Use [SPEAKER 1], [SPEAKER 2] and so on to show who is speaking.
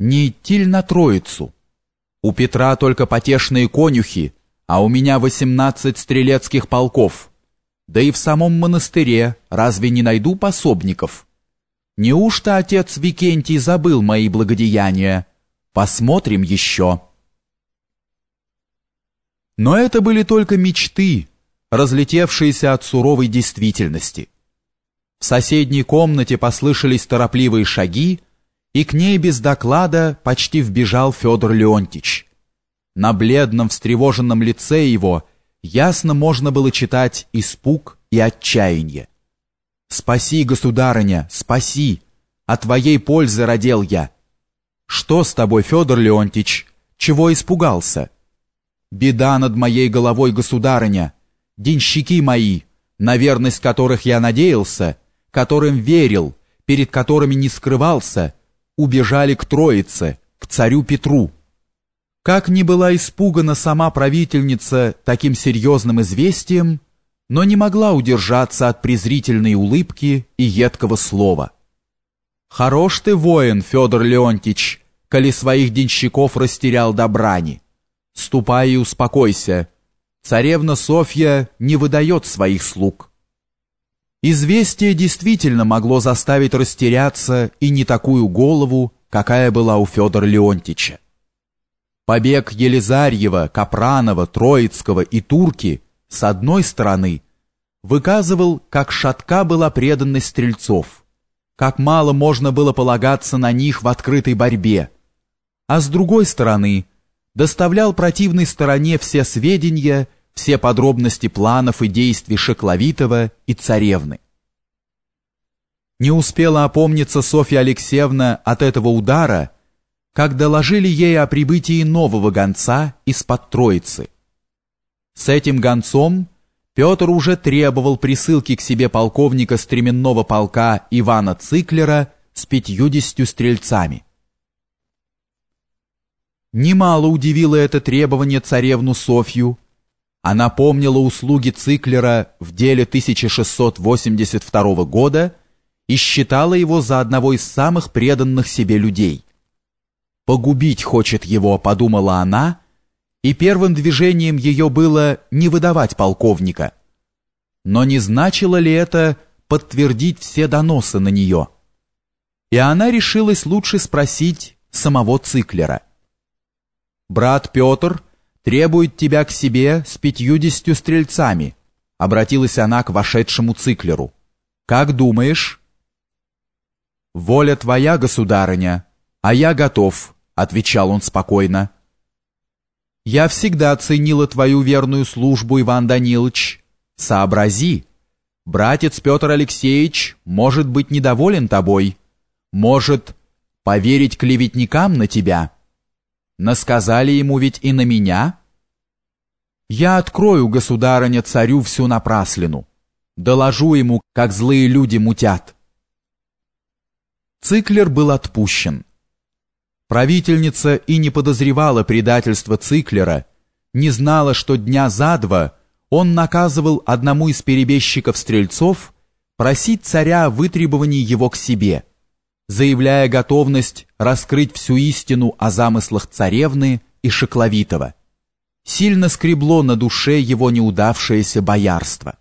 [SPEAKER 1] не идти ли на Троицу? У Петра только потешные конюхи, а у меня восемнадцать стрелецких полков. Да и в самом монастыре разве не найду пособников? Неужто отец Викентий забыл мои благодеяния? Посмотрим еще. Но это были только мечты, разлетевшиеся от суровой действительности. В соседней комнате послышались торопливые шаги, и к ней без доклада почти вбежал Федор Леонтич. На бледном, встревоженном лице его ясно можно было читать испуг и отчаяние. «Спаси, государыня, спаси! О твоей пользы родил я!» «Что с тобой, Федор Леонтич? Чего испугался?» «Беда над моей головой, государыня! Денщики мои, на верность которых я надеялся, которым верил, перед которыми не скрывался, убежали к Троице, к царю Петру. Как ни была испугана сама правительница таким серьезным известием, но не могла удержаться от презрительной улыбки и едкого слова. «Хорош ты воин, Федор Леонтич, коли своих денщиков растерял до брани. Ступай и успокойся. Царевна Софья не выдает своих слуг». Известие действительно могло заставить растеряться и не такую голову, какая была у Федора Леонтича. Побег Елизарьева, Капранова, Троицкого и Турки с одной стороны выказывал, как шатка была преданность стрельцов, как мало можно было полагаться на них в открытой борьбе, а с другой стороны доставлял противной стороне все сведения, все подробности планов и действий Шекловитова и царевны. Не успела опомниться Софья Алексеевна от этого удара, как доложили ей о прибытии нового гонца из-под Троицы. С этим гонцом Петр уже требовал присылки к себе полковника стременного полка Ивана Циклера с пятьюдесятью стрельцами. Немало удивило это требование царевну Софью, она помнила услуги Циклера в деле 1682 года и считала его за одного из самых преданных себе людей. «Погубить хочет его», — подумала она, и первым движением ее было не выдавать полковника. Но не значило ли это подтвердить все доносы на нее? И она решилась лучше спросить самого Циклера. «Брат Петр», требует тебя к себе с пятьюдесятью стрельцами», обратилась она к вошедшему циклеру. «Как думаешь?» «Воля твоя, государыня, а я готов», — отвечал он спокойно. «Я всегда ценила твою верную службу, Иван Данилович. Сообрази, братец Петр Алексеевич может быть недоволен тобой, может поверить клеветникам на тебя». Насказали ему ведь и на меня. Я открою, государыня, царю всю напраслину. Доложу ему, как злые люди мутят. Циклер был отпущен. Правительница и не подозревала предательства Циклера, не знала, что дня за два он наказывал одному из перебежчиков стрельцов просить царя о вытребовании его к себе – заявляя готовность раскрыть всю истину о замыслах царевны и Шекловитова. Сильно скребло на душе его неудавшееся боярство.